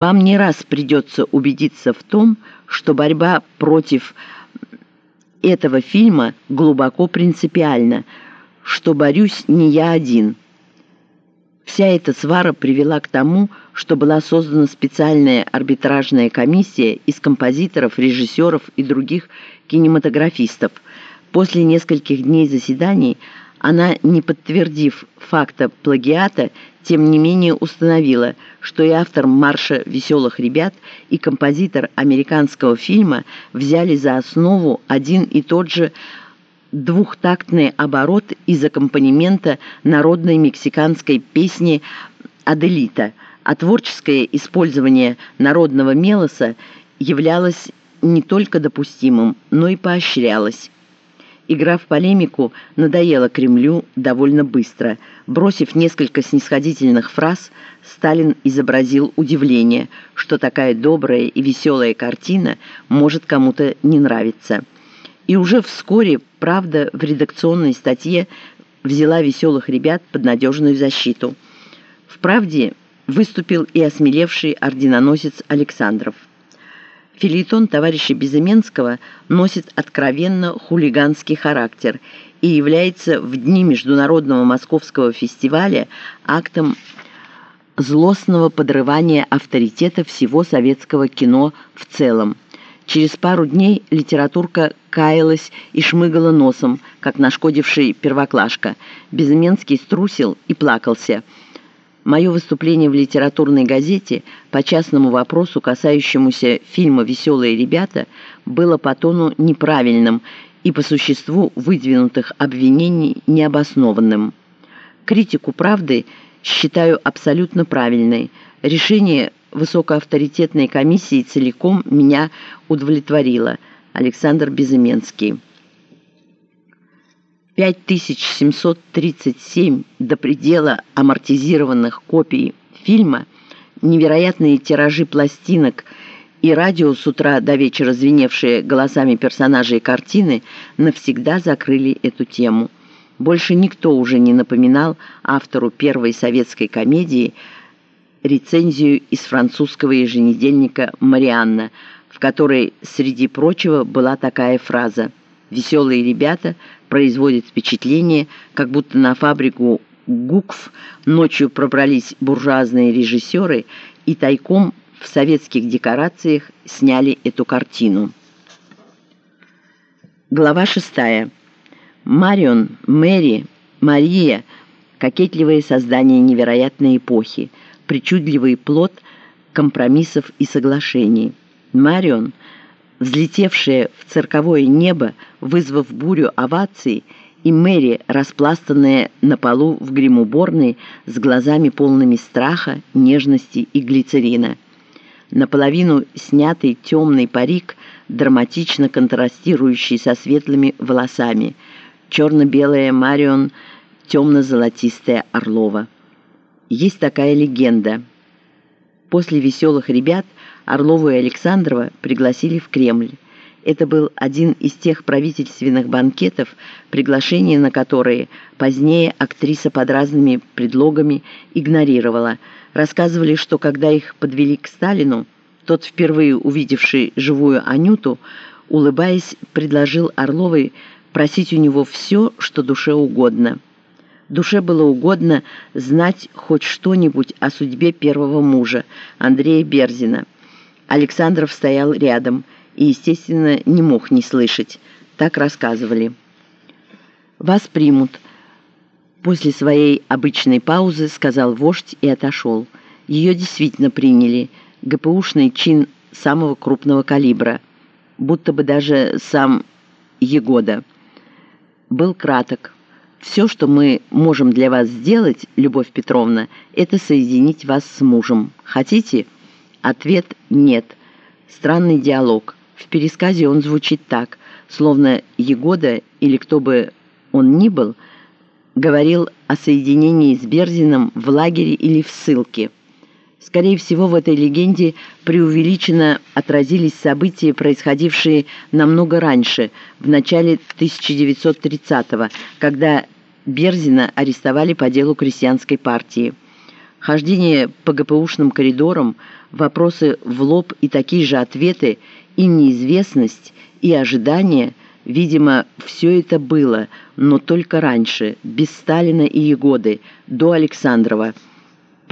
Вам не раз придется убедиться в том, что борьба против этого фильма глубоко принципиальна, что борюсь не я один. Вся эта свара привела к тому, что была создана специальная арбитражная комиссия из композиторов, режиссеров и других кинематографистов. После нескольких дней заседаний она, не подтвердив факта плагиата, тем не менее установила, что и автор «Марша веселых ребят» и композитор американского фильма взяли за основу один и тот же двухтактный оборот из аккомпанемента народной мексиканской песни «Аделита», а творческое использование народного мелоса являлось не только допустимым, но и поощрялось. Игра в полемику надоела Кремлю довольно быстро. Бросив несколько снисходительных фраз, Сталин изобразил удивление, что такая добрая и веселая картина может кому-то не нравиться. И уже вскоре «Правда» в редакционной статье взяла веселых ребят под надежную защиту. В «Правде» выступил и осмелевший орденоносец Александров. Филитон товарища Безыменского носит откровенно хулиганский характер и является в дни Международного Московского фестиваля актом злостного подрывания авторитета всего советского кино в целом. Через пару дней литературка каялась и шмыгала носом, как нашкодивший первоклашка. Безыменский струсил и плакался – Мое выступление в литературной газете по частному вопросу, касающемуся фильма «Веселые ребята», было по тону неправильным и по существу выдвинутых обвинений необоснованным. Критику правды считаю абсолютно правильной. Решение высокоавторитетной комиссии целиком меня удовлетворило. Александр Безыменский 5737 до предела амортизированных копий фильма, невероятные тиражи пластинок и радио с утра до вечера звеневшие голосами персонажей картины навсегда закрыли эту тему. Больше никто уже не напоминал автору первой советской комедии рецензию из французского еженедельника «Марианна», в которой, среди прочего, была такая фраза «Веселые ребята – производит впечатление, как будто на фабрику ГУКФ ночью пробрались буржуазные режиссеры и тайком в советских декорациях сняли эту картину. Глава шестая. Марион, Мэри, Мария – кокетливые создания невероятной эпохи, причудливый плод компромиссов и соглашений. Марион – взлетевшая в цирковое небо, вызвав бурю оваций, и Мэри, распластанная на полу в гримуборной, с глазами полными страха, нежности и глицерина. Наполовину снятый темный парик, драматично контрастирующий со светлыми волосами. Черно-белая Марион, темно-золотистая Орлова. Есть такая легенда. После «Веселых ребят» Орлову и Александрова пригласили в Кремль. Это был один из тех правительственных банкетов, приглашение на которые позднее актриса под разными предлогами игнорировала. Рассказывали, что когда их подвели к Сталину, тот, впервые увидевший живую Анюту, улыбаясь, предложил Орловой просить у него все, что душе угодно. Душе было угодно знать хоть что-нибудь о судьбе первого мужа, Андрея Берзина. Александров стоял рядом и, естественно, не мог не слышать. Так рассказывали. «Вас примут». После своей обычной паузы сказал вождь и отошел. Ее действительно приняли. ГПУшный чин самого крупного калибра. Будто бы даже сам Егода. Был краток. «Все, что мы можем для вас сделать, Любовь Петровна, это соединить вас с мужем. Хотите?» Ответ «нет». Странный диалог. В пересказе он звучит так, словно Егода, или кто бы он ни был, говорил о соединении с Берзином в лагере или в ссылке. Скорее всего, в этой легенде преувеличенно отразились события, происходившие намного раньше, в начале 1930-го, когда Берзина арестовали по делу крестьянской партии. Хождение по ГПУшным коридорам, вопросы в лоб и такие же ответы, и неизвестность, и ожидание, видимо, все это было, но только раньше, без Сталина и Егоды, до Александрова –